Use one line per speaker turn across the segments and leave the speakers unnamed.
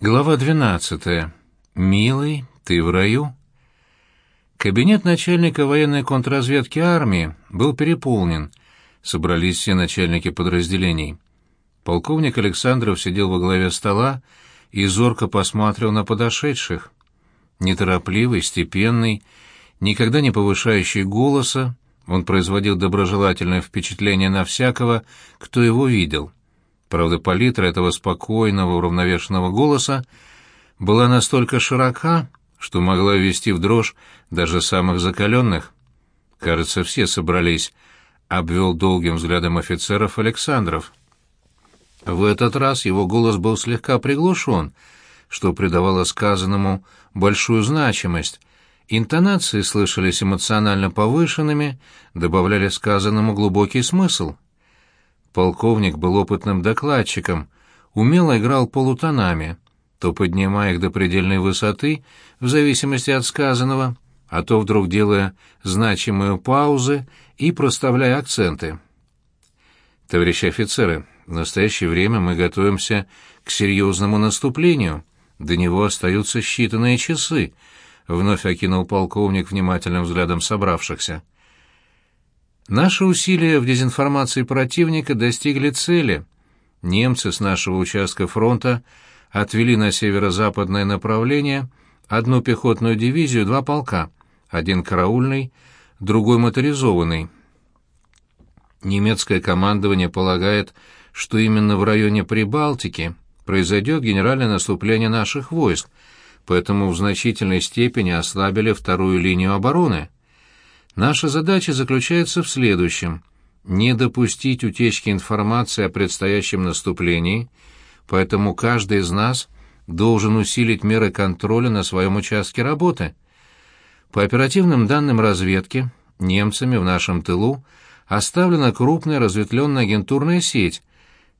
Глава 12. Милый, ты в раю? Кабинет начальника военной контрразведки армии был переполнен. Собрались все начальники подразделений. Полковник Александров сидел во главе стола и зорко посматривал на подошедших. Неторопливый, степенный, никогда не повышающий голоса, он производил доброжелательное впечатление на всякого, кто его видел — Правда, палитра этого спокойного, уравновешенного голоса была настолько широка, что могла ввести в дрожь даже самых закаленных. Кажется, все собрались, обвел долгим взглядом офицеров Александров. В этот раз его голос был слегка приглушен, что придавало сказанному большую значимость. Интонации слышались эмоционально повышенными, добавляли сказанному глубокий смысл — Полковник был опытным докладчиком, умело играл полутонами, то поднимая их до предельной высоты, в зависимости от сказанного, а то вдруг делая значимые паузы и проставляя акценты. Товарищи офицеры, в настоящее время мы готовимся к серьезному наступлению. До него остаются считанные часы, — вновь окинул полковник внимательным взглядом собравшихся. Наши усилия в дезинформации противника достигли цели. Немцы с нашего участка фронта отвели на северо-западное направление одну пехотную дивизию, два полка, один караульный, другой моторизованный. Немецкое командование полагает, что именно в районе Прибалтики произойдет генеральное наступление наших войск, поэтому в значительной степени ослабили вторую линию обороны. Наша задача заключается в следующем — не допустить утечки информации о предстоящем наступлении, поэтому каждый из нас должен усилить меры контроля на своем участке работы. По оперативным данным разведки, немцами в нашем тылу оставлена крупная разветвленная агентурная сеть,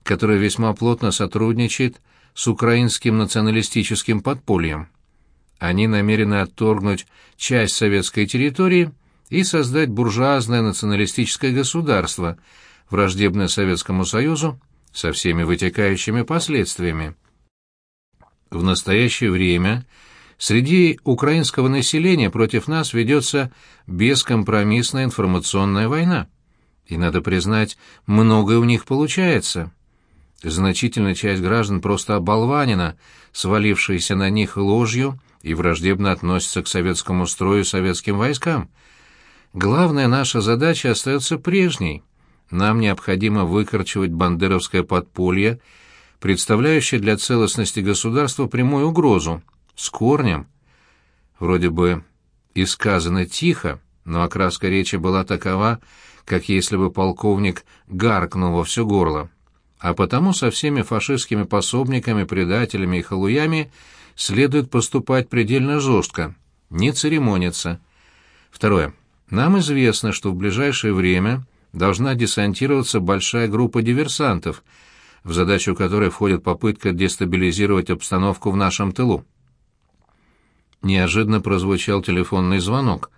которая весьма плотно сотрудничает с украинским националистическим подпольем. Они намерены отторгнуть часть советской территории – и создать буржуазное националистическое государство, враждебное Советскому Союзу со всеми вытекающими последствиями. В настоящее время среди украинского населения против нас ведется бескомпромиссная информационная война. И, надо признать, многое у них получается. Значительная часть граждан просто оболванена, свалившаяся на них ложью и враждебно относится к советскому строю советским войскам – Главная наша задача остается прежней. Нам необходимо выкорчевать бандеровское подполье, представляющее для целостности государства прямую угрозу, с корнем. Вроде бы и сказано тихо, но окраска речи была такова, как если бы полковник гаркнул во все горло. А потому со всеми фашистскими пособниками, предателями и халуями следует поступать предельно жестко, не церемониться. Второе. Нам известно, что в ближайшее время должна десантироваться большая группа диверсантов, в задачу которой входит попытка дестабилизировать обстановку в нашем тылу. Неожиданно прозвучал телефонный звонок.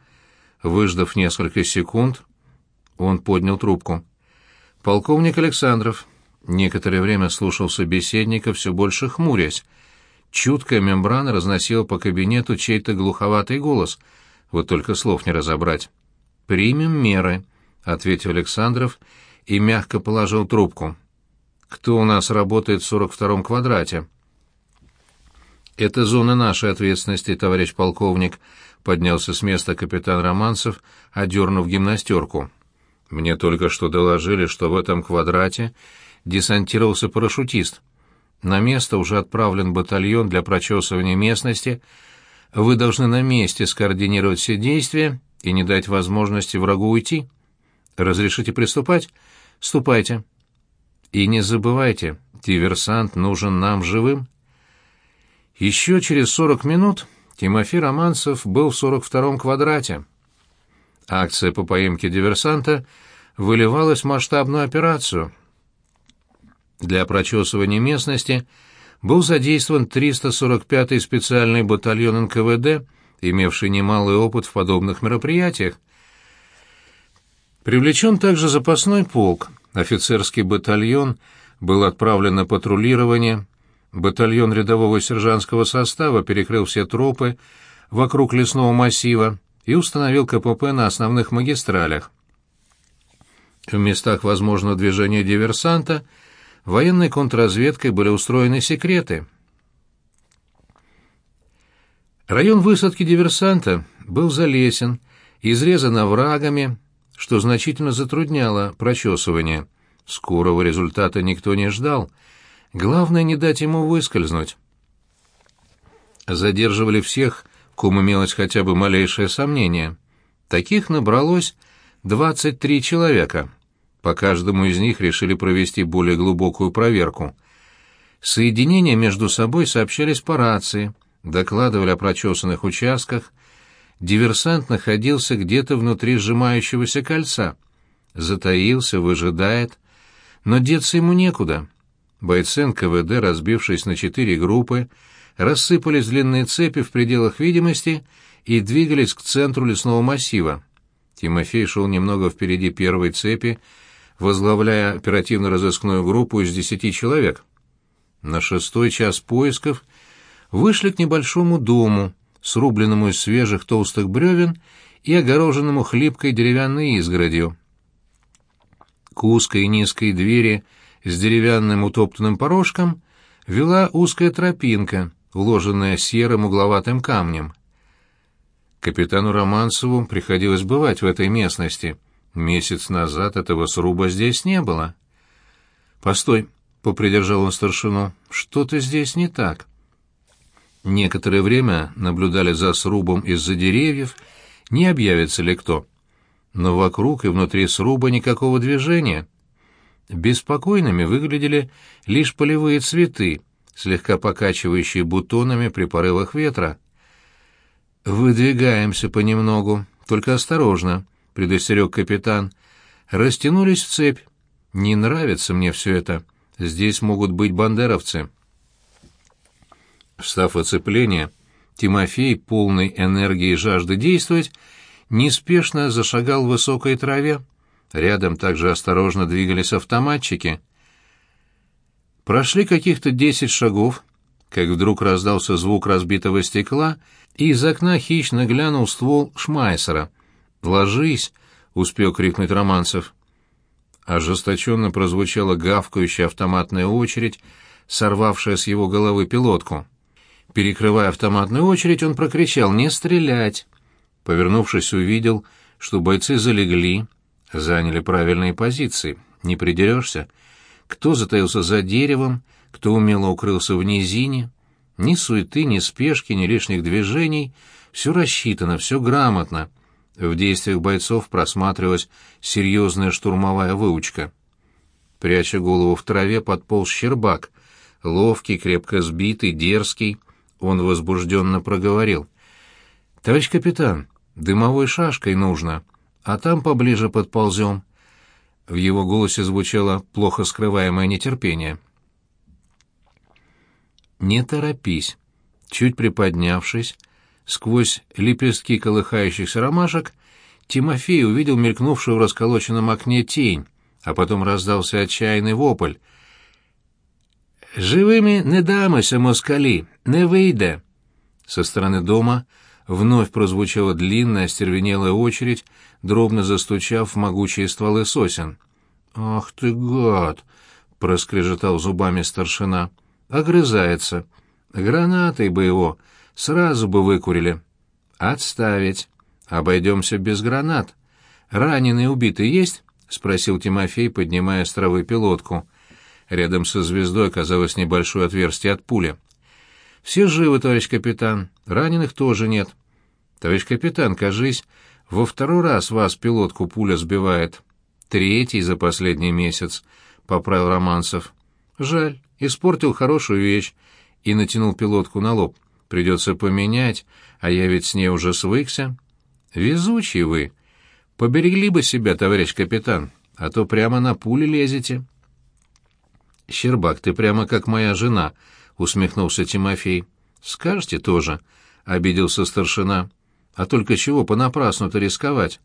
Выждав несколько секунд, он поднял трубку. «Полковник Александров». Некоторое время слушал собеседника, все больше хмурясь. Чуткая мембрана разносила по кабинету чей-то глуховатый голос. Вот только слов не разобрать. «Примем меры», — ответил Александров и мягко положил трубку. «Кто у нас работает в 42-м квадрате?» «Это зона нашей ответственности, товарищ полковник», — поднялся с места капитан Романцев, одернув гимнастерку. «Мне только что доложили, что в этом квадрате десантировался парашютист. На место уже отправлен батальон для прочесывания местности. Вы должны на месте скоординировать все действия и не дать возможности врагу уйти. Разрешите приступать? Ступайте. И не забывайте, диверсант нужен нам живым. Еще через сорок минут Тимофей Романцев был в 42-м квадрате. Акция по поимке диверсанта выливалась в масштабную операцию. Для прочесывания местности был задействован 345-й специальный батальон НКВД имевший немалый опыт в подобных мероприятиях. Привлечен также запасной полк, офицерский батальон был отправлен на патрулирование, Батальон рядового сержантского состава перекрыл все тропы вокруг лесного массива и установил КПП на основных магистралях. В местах возможного движения диверсанта военной контрразведкой были устроены секреты. Район высадки диверсанта был залесен, изрезан оврагами, что значительно затрудняло прочесывание. Скорого результата никто не ждал. Главное не дать ему выскользнуть. Задерживали всех, кому имелось хотя бы малейшее сомнение. Таких набралось 23 человека. По каждому из них решили провести более глубокую проверку. Соединения между собой сообщались по рации, докладывали о прочесанных участках. Диверсант находился где-то внутри сжимающегося кольца. Затаился, выжидает. Но деться ему некуда. Бойцы НКВД, разбившись на четыре группы, рассыпались длинные цепи в пределах видимости и двигались к центру лесного массива. Тимофей шел немного впереди первой цепи, возглавляя оперативно-розыскную группу из десяти человек. На шестой час поисков вышли к небольшому дому, срубленному из свежих толстых бревен и огороженному хлипкой деревянной изгородью. К узкой низкой двери с деревянным утоптанным порожком вела узкая тропинка, уложенная серым угловатым камнем. Капитану Романцеву приходилось бывать в этой местности — Месяц назад этого сруба здесь не было. «Постой», — попридержал он старшину, — «что-то здесь не так». Некоторое время наблюдали за срубом из-за деревьев, не объявится ли кто. Но вокруг и внутри сруба никакого движения. Беспокойными выглядели лишь полевые цветы, слегка покачивающие бутонами при порывах ветра. «Выдвигаемся понемногу, только осторожно», — предостерег капитан. «Растянулись в цепь. Не нравится мне все это. Здесь могут быть бандеровцы». Встав оцепление, Тимофей, полный энергии и жажды действовать, неспешно зашагал в высокой траве. Рядом также осторожно двигались автоматчики. Прошли каких-то десять шагов, как вдруг раздался звук разбитого стекла, и из окна хищно глянул ствол Шмайсера — «Ложись!» — успел крикнуть Романцев. Ожесточенно прозвучала гавкающая автоматная очередь, сорвавшая с его головы пилотку. Перекрывая автоматную очередь, он прокричал «Не стрелять!». Повернувшись, увидел, что бойцы залегли, заняли правильные позиции. Не придерешься. Кто затаился за деревом, кто умело укрылся в низине. Ни суеты, ни спешки, ни лишних движений. Все рассчитано, все грамотно — в действиях бойцов просматривалась серьезная штурмовая выучка. Пряча голову в траве, подполз Щербак. Ловкий, крепко сбитый, дерзкий. Он возбужденно проговорил. «Товарищ капитан, дымовой шашкой нужно, а там поближе подползем». В его голосе звучало плохо скрываемое нетерпение. «Не торопись». Чуть приподнявшись, Сквозь лепестки колыхающихся ромашек Тимофей увидел мелькнувшую в расколоченном окне тень, а потом раздался отчаянный вопль. «Живыми не дамося, москали, не выйде!» Со стороны дома вновь прозвучала длинная остервенелая очередь, дробно застучав в могучие стволы сосен. «Ах ты, гад!» — проскрежетал зубами старшина. «Огрызается. Гранатой бы его!» Сразу бы выкурили. Отставить. Обойдемся без гранат. Раненый убитый есть? спросил Тимофей, поднимая с травы пилотку. Рядом со звездой оказалось небольшое отверстие от пули. Все живы, товарищ капитан. Раненых тоже нет. Товарищ капитан, кажись, во второй раз вас пилотку пуля сбивает. Третий за последний месяц, поправил Романцев. Жаль, испортил хорошую вещь и натянул пилотку на лоб. Придется поменять, а я ведь с ней уже свыкся. Везучий вы. Поберегли бы себя, товарищ капитан, а то прямо на пули лезете. Щербак, ты прямо как моя жена, усмехнулся Тимофей. Скажете тоже, обиделся старшина. А только чего понапрасну-то рисковать?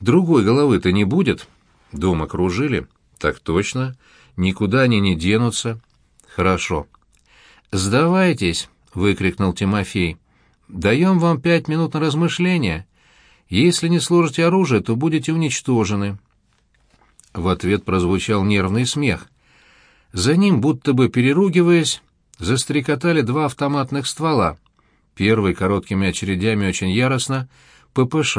Другой головы-то не будет. Дома кружили. Так точно. Никуда они не денутся. Хорошо. «Сдавайтесь!» — выкрикнул Тимофей. «Даем вам пять минут на размышление. Если не сложите оружие, то будете уничтожены». В ответ прозвучал нервный смех. За ним, будто бы переругиваясь, застрекотали два автоматных ствола. Первый короткими очередями очень яростно — ППШ.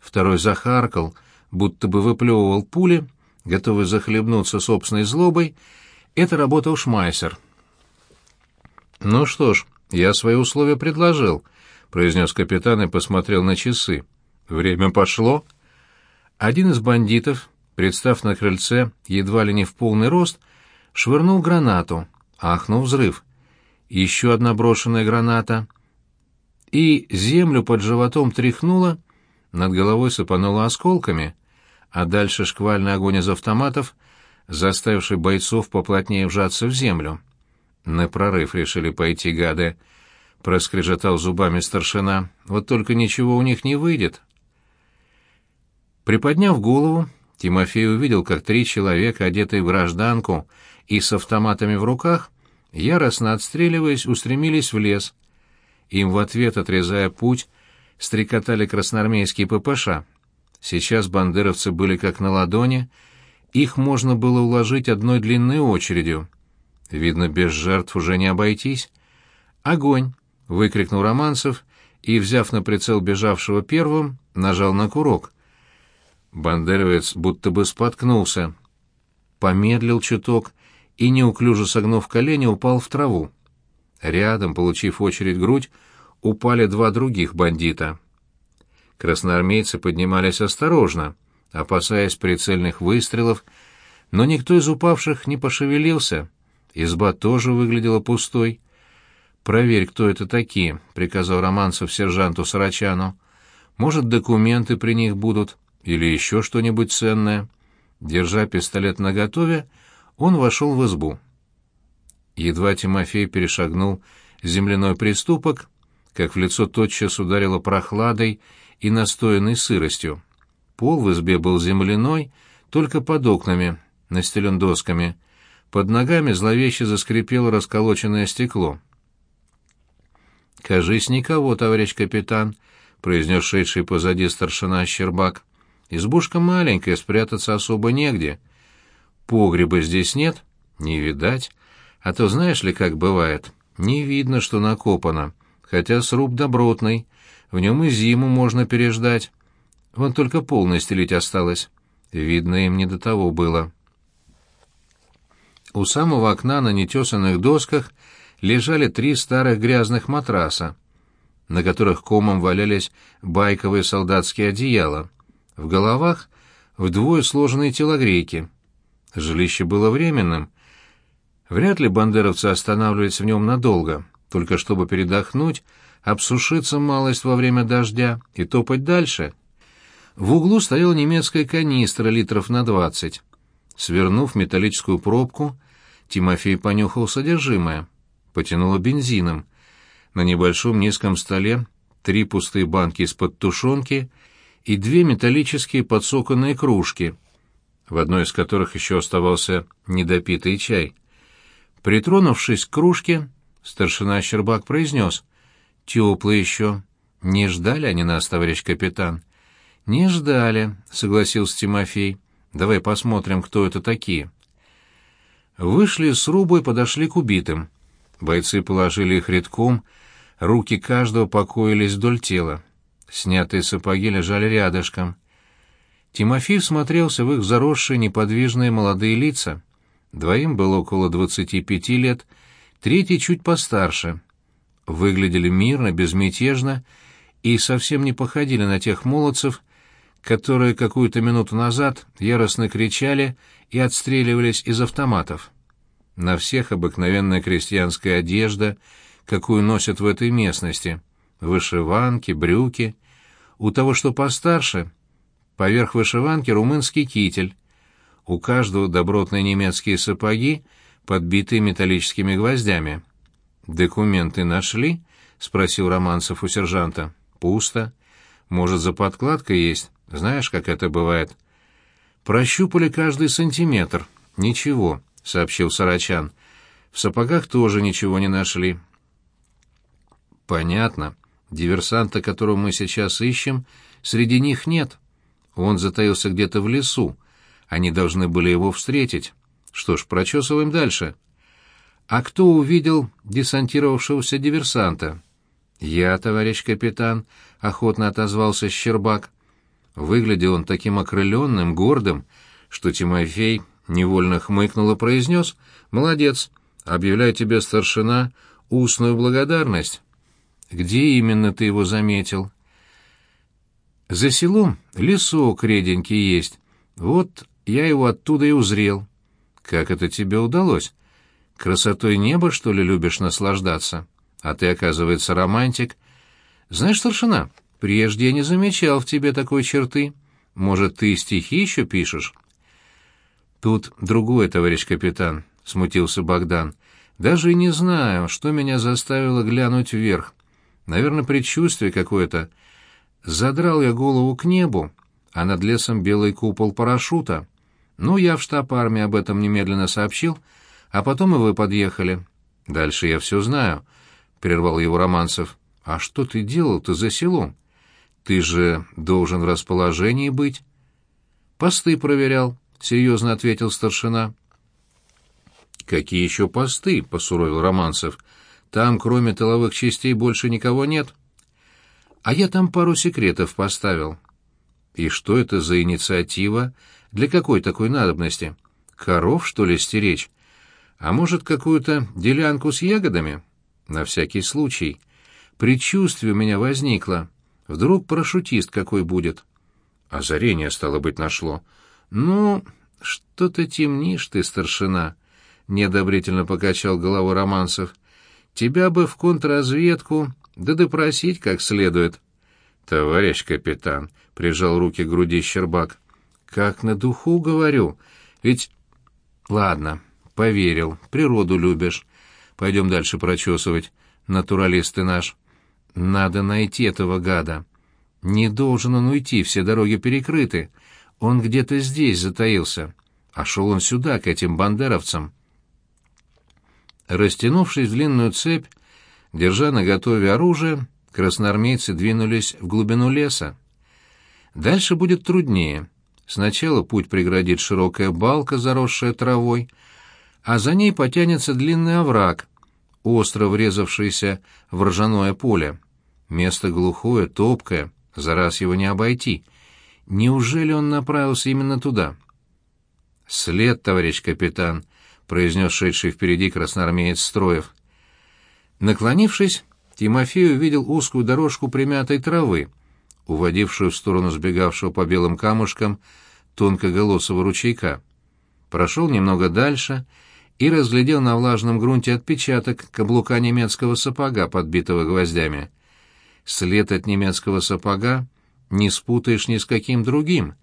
Второй захаркал, будто бы выплевывал пули, готовый захлебнуться собственной злобой. Это работал Шмайсер. «Ну что ж, я свои условия предложил», — произнес капитан и посмотрел на часы. «Время пошло». Один из бандитов, представ на крыльце едва ли не в полный рост, швырнул гранату, ахнул взрыв. Еще одна брошенная граната. И землю под животом тряхнула, над головой сыпанула осколками, а дальше шквальный огонь из автоматов, заставивший бойцов поплотнее вжаться в землю. На прорыв решили пойти гады. Проскрежетал зубами старшина. Вот только ничего у них не выйдет. Приподняв голову, Тимофей увидел, как три человека, одетые в гражданку и с автоматами в руках, яростно отстреливаясь, устремились в лес. Им в ответ, отрезая путь, стрекотали красноармейские ППШ. Сейчас бандеровцы были как на ладони, их можно было уложить одной длинной очередью — Видно, без жертв уже не обойтись. «Огонь!» — выкрикнул Романцев и, взяв на прицел бежавшего первым, нажал на курок. Бандеровец будто бы споткнулся. Помедлил чуток и, неуклюже согнув колени, упал в траву. Рядом, получив очередь грудь, упали два других бандита. Красноармейцы поднимались осторожно, опасаясь прицельных выстрелов, но никто из упавших не пошевелился — Изба тоже выглядела пустой. «Проверь, кто это такие», — приказал Романцев сержанту Сарачану. «Может, документы при них будут или еще что-нибудь ценное». Держа пистолет наготове, он вошел в избу. Едва Тимофей перешагнул земляной приступок, как в лицо тотчас ударило прохладой и настоянной сыростью. Пол в избе был земляной, только под окнами, настелен досками — под ногами зловеще заскрипело расколоченное стекло. «Кажись, никого, товарищ капитан», — произнес шедший позади старшина Щербак. «Избушка маленькая, спрятаться особо негде. Погреба здесь нет? Не видать. А то знаешь ли, как бывает? Не видно, что накопано, хотя сруб добротный, в нем и зиму можно переждать. Вон только пол настелить осталось. Видно, им не до того было». У самого окна на нетесанных досках лежали три старых грязных матраса, на которых комом валялись байковые солдатские одеяла. В головах вдвое сложенные телогрейки. Жилище было временным. Вряд ли бандеровцы останавливались в нем надолго, только чтобы передохнуть, обсушиться малость во время дождя и топать дальше. В углу стояла немецкая канистра литров на двадцать. Свернув металлическую пробку, Тимофей понюхал содержимое. Потянуло бензином. На небольшом низком столе три пустые банки из-под тушенки и две металлические подсоканные кружки, в одной из которых еще оставался недопитый чай. Притронувшись к кружке, старшина Щербак произнес. «Теплый еще. Не ждали они нас, товарищ капитан?» «Не ждали», — согласился Тимофей. Давай посмотрим, кто это такие. Вышли с рубу подошли к убитым. Бойцы положили их редком, руки каждого покоились вдоль тела. Снятые сапоги лежали рядышком. Тимофей всмотрелся в их заросшие неподвижные молодые лица. Двоим было около двадцати пяти лет, третий чуть постарше. Выглядели мирно, безмятежно и совсем не походили на тех молодцев, которые какую-то минуту назад яростно кричали и отстреливались из автоматов. На всех обыкновенная крестьянская одежда, какую носят в этой местности, вышиванки, брюки. У того, что постарше, поверх вышиванки румынский китель. У каждого добротные немецкие сапоги, подбитые металлическими гвоздями. «Документы нашли?» — спросил Романцев у сержанта. «Пусто. Может, за подкладкой есть?» Знаешь, как это бывает? Прощупали каждый сантиметр. Ничего, сообщил Сарачан. В сапогах тоже ничего не нашли. Понятно. Диверсанта, которого мы сейчас ищем, среди них нет. Он затаился где-то в лесу. Они должны были его встретить. Что ж, прочесываем дальше. А кто увидел десантировавшегося диверсанта? Я, товарищ капитан, охотно отозвался Щербак. Выглядел он таким окрыленным, гордым, что Тимофей невольно хмыкнул и произнес «Молодец, объявляю тебе, старшина, устную благодарность». «Где именно ты его заметил?» «За селом лесок реденький есть. Вот я его оттуда и узрел». «Как это тебе удалось? Красотой неба, что ли, любишь наслаждаться? А ты, оказывается, романтик. Знаешь, старшина, прежде я не замечал в тебе такой черты. Может, ты стихи еще пишешь?» «Тут другое, товарищ капитан», — смутился Богдан. «Даже и не знаю, что меня заставило глянуть вверх. Наверное, предчувствие какое-то. Задрал я голову к небу, а над лесом белый купол парашюта. Ну, я в штаб армии об этом немедленно сообщил, а потом и вы подъехали. Дальше я все знаю», — прервал его Романцев. «А что ты делал-то за селом? Ты же должен в расположении быть». «Посты проверял», — серьезно ответил старшина. «Какие еще посты?» — посуровил Романцев. «Там, кроме тыловых частей, больше никого нет». «А я там пару секретов поставил». «И что это за инициатива? Для какой такой надобности? Коров, что ли, стеречь? А может, какую-то делянку с ягодами?» «На всякий случай. Предчувствие у меня возникло. Вдруг парашютист какой будет?» Озарение, стало быть, нашло. «Ну, что-то темнишь ты, старшина», — неодобрительно покачал головой Романцев. «Тебя бы в контрразведку, да допросить как следует». «Товарищ капитан», — прижал руки к груди Щербак, — «как на духу говорю, ведь...» «Ладно, поверил, природу любишь. Пойдем дальше прочесывать, натуралист ты наш. Надо найти этого гада. Не должен он уйти, все дороги перекрыты». Он где-то здесь затаился, а шел он сюда, к этим бандеровцам. Растянувшись в длинную цепь, держа наготове оружие, красноармейцы двинулись в глубину леса. Дальше будет труднее. Сначала путь преградит широкая балка, заросшая травой, а за ней потянется длинный овраг, остро врезавшийся в ржаное поле. Место глухое, топкое, за раз его не обойти — Неужели он направился именно туда? «След, товарищ капитан», — произнес шедший впереди красноармеец Строев. Наклонившись, Тимофей увидел узкую дорожку примятой травы, уводившую в сторону сбегавшего по белым камушкам тонкоголосого ручейка. Прошел немного дальше и разглядел на влажном грунте отпечаток каблука немецкого сапога, подбитого гвоздями. След от немецкого сапога не спутаешь ни с каким другим.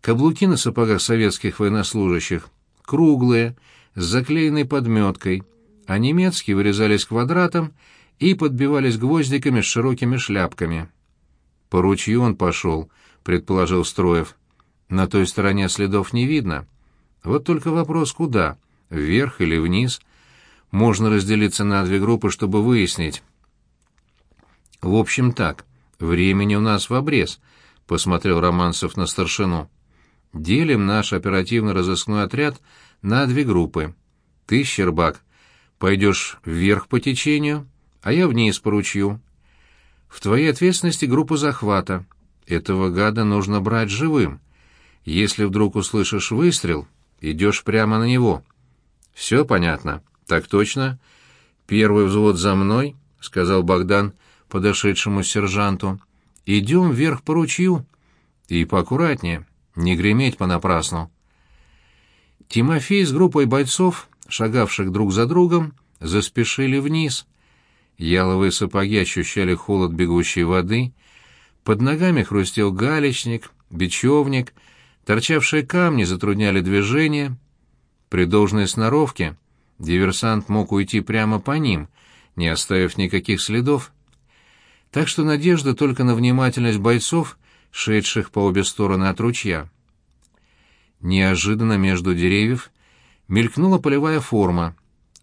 Каблуки на сапогах советских военнослужащих круглые, с заклеенной подметкой, а немецкие вырезались квадратом и подбивались гвоздиками с широкими шляпками. «По ручью он пошел», — предположил Строев. «На той стороне следов не видно. Вот только вопрос куда, вверх или вниз. Можно разделиться на две группы, чтобы выяснить». «В общем так». Времени у нас в обрез, посмотрел Романцев на старшину. Делим наш оперативно-розыскной отряд на две группы. Ты, Щербак, пойдешь вверх по течению, а я вниз по ручью. В твоей ответственности группа захвата. Этого гада нужно брать живым. Если вдруг услышишь выстрел, идешь прямо на него. Все понятно? Так точно? Первый взвод за мной, — сказал Богдан, — подошедшему сержанту. «Идем вверх по ручью. И поаккуратнее, не греметь понапрасну». Тимофей с группой бойцов, шагавших друг за другом, заспешили вниз. Яловые сапоги ощущали холод бегущей воды, под ногами хрустел галечник, бечевник, торчавшие камни затрудняли движение. При должной сноровке диверсант мог уйти прямо по ним, не оставив никаких следов так что надежда только на внимательность бойцов, шедших по обе стороны от ручья. Неожиданно между деревьев мелькнула полевая форма.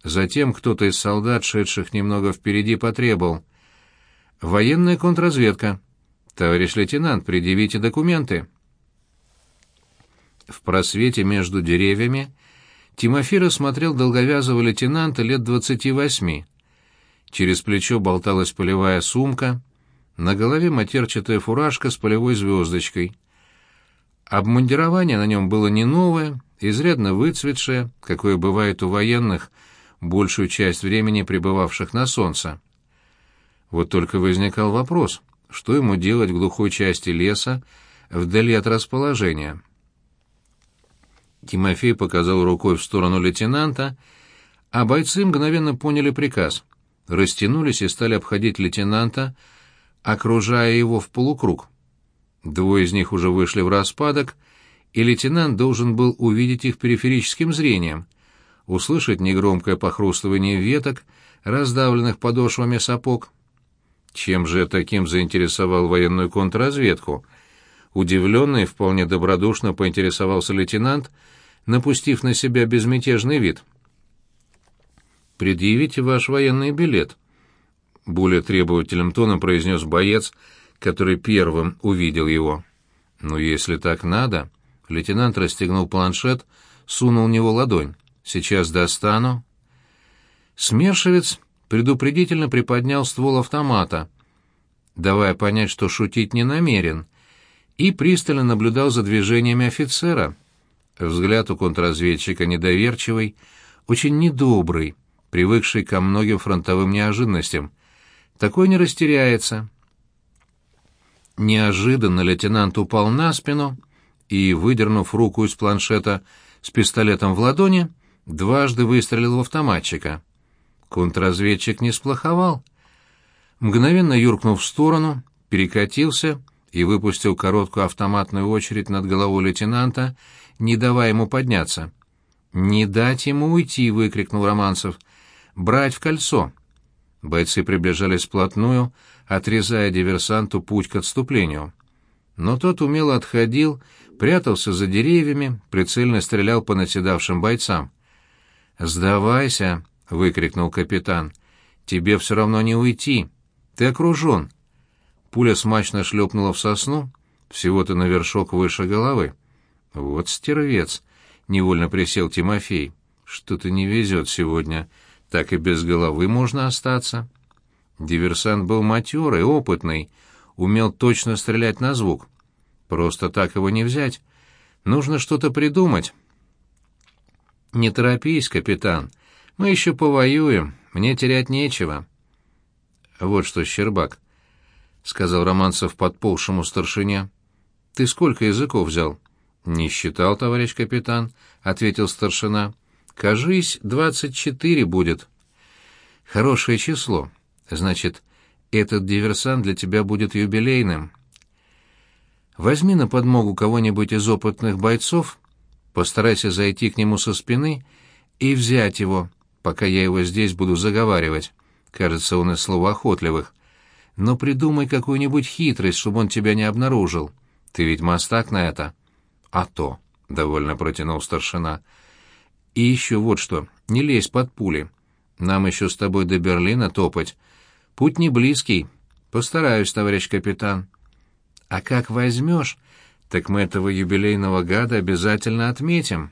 Затем кто-то из солдат, шедших немного впереди, потребовал. «Военная контрразведка. Товарищ лейтенант, предъявите документы». В просвете между деревьями Тимофей рассмотрел долговязого лейтенанта лет двадцати восьми. Через плечо болталась полевая сумка, на голове матерчатая фуражка с полевой звездочкой. Обмундирование на нем было не новое, изрядно выцветшее, какое бывает у военных, большую часть времени пребывавших на солнце. Вот только возникал вопрос, что ему делать в глухой части леса, вдали от расположения. Тимофей показал рукой в сторону лейтенанта, а бойцы мгновенно поняли приказ, растянулись и стали обходить лейтенанта, окружая его в полукруг. Двое из них уже вышли в распадок, и лейтенант должен был увидеть их периферическим зрением, услышать негромкое похрустывание веток, раздавленных подошвами сапог. Чем же таким заинтересовал военную контрразведку? Удивленный вполне добродушно поинтересовался лейтенант, напустив на себя безмятежный вид. «Предъявите ваш военный билет», — более требовательным тоном произнес боец, который первым увидел его. «Ну, если так надо...» Лейтенант расстегнул планшет, сунул в него ладонь. «Сейчас достану». Смершевец предупредительно приподнял ствол автомата, давая понять, что шутить не намерен, и пристально наблюдал за движениями офицера. Взгляд у контрразведчика недоверчивый, очень недобрый, привыкший ко многим фронтовым неожиданностям. Такой не растеряется. Неожиданно лейтенант упал на спину и, выдернув руку из планшета с пистолетом в ладони, дважды выстрелил в автоматчика. Контрразведчик не сплоховал. Мгновенно юркнув в сторону, перекатился и выпустил короткую автоматную очередь над головой лейтенанта, не давая ему подняться. «Не дать ему уйти!» — выкрикнул Романцев. «Брать в кольцо!» Бойцы приближались вплотную, отрезая диверсанту путь к отступлению. Но тот умело отходил, прятался за деревьями, прицельно стрелял по наседавшим бойцам. «Сдавайся!» — выкрикнул капитан. «Тебе все равно не уйти. Ты окружен». Пуля смачно шлепнула в сосну, всего-то на вершок выше головы. «Вот стервец!» — невольно присел Тимофей. «Что-то не везет сегодня. Так и без головы можно остаться». Диверсант был матерый, опытный, умел точно стрелять на звук. Просто так его не взять. Нужно что-то придумать. «Не торопись, капитан. Мы еще повоюем. Мне терять нечего». «Вот что, Щербак», — сказал Романцев подползшему старшине. «Ты сколько языков взял?» «Не считал, товарищ капитан», — ответил старшина. «Кажись, двадцать четыре будет». «Хорошее число. Значит, этот диверсант для тебя будет юбилейным. Возьми на подмогу кого-нибудь из опытных бойцов, постарайся зайти к нему со спины и взять его, пока я его здесь буду заговаривать. Кажется, он из словоохотливых. Но придумай какую-нибудь хитрость, чтобы он тебя не обнаружил. Ты ведь мастак на это. А то, — довольно протянул старшина. И еще вот что, не лезь под пули. Нам еще с тобой до Берлина топать. Путь не близкий. Постараюсь, товарищ капитан. А как возьмешь, так мы этого юбилейного гада обязательно отметим.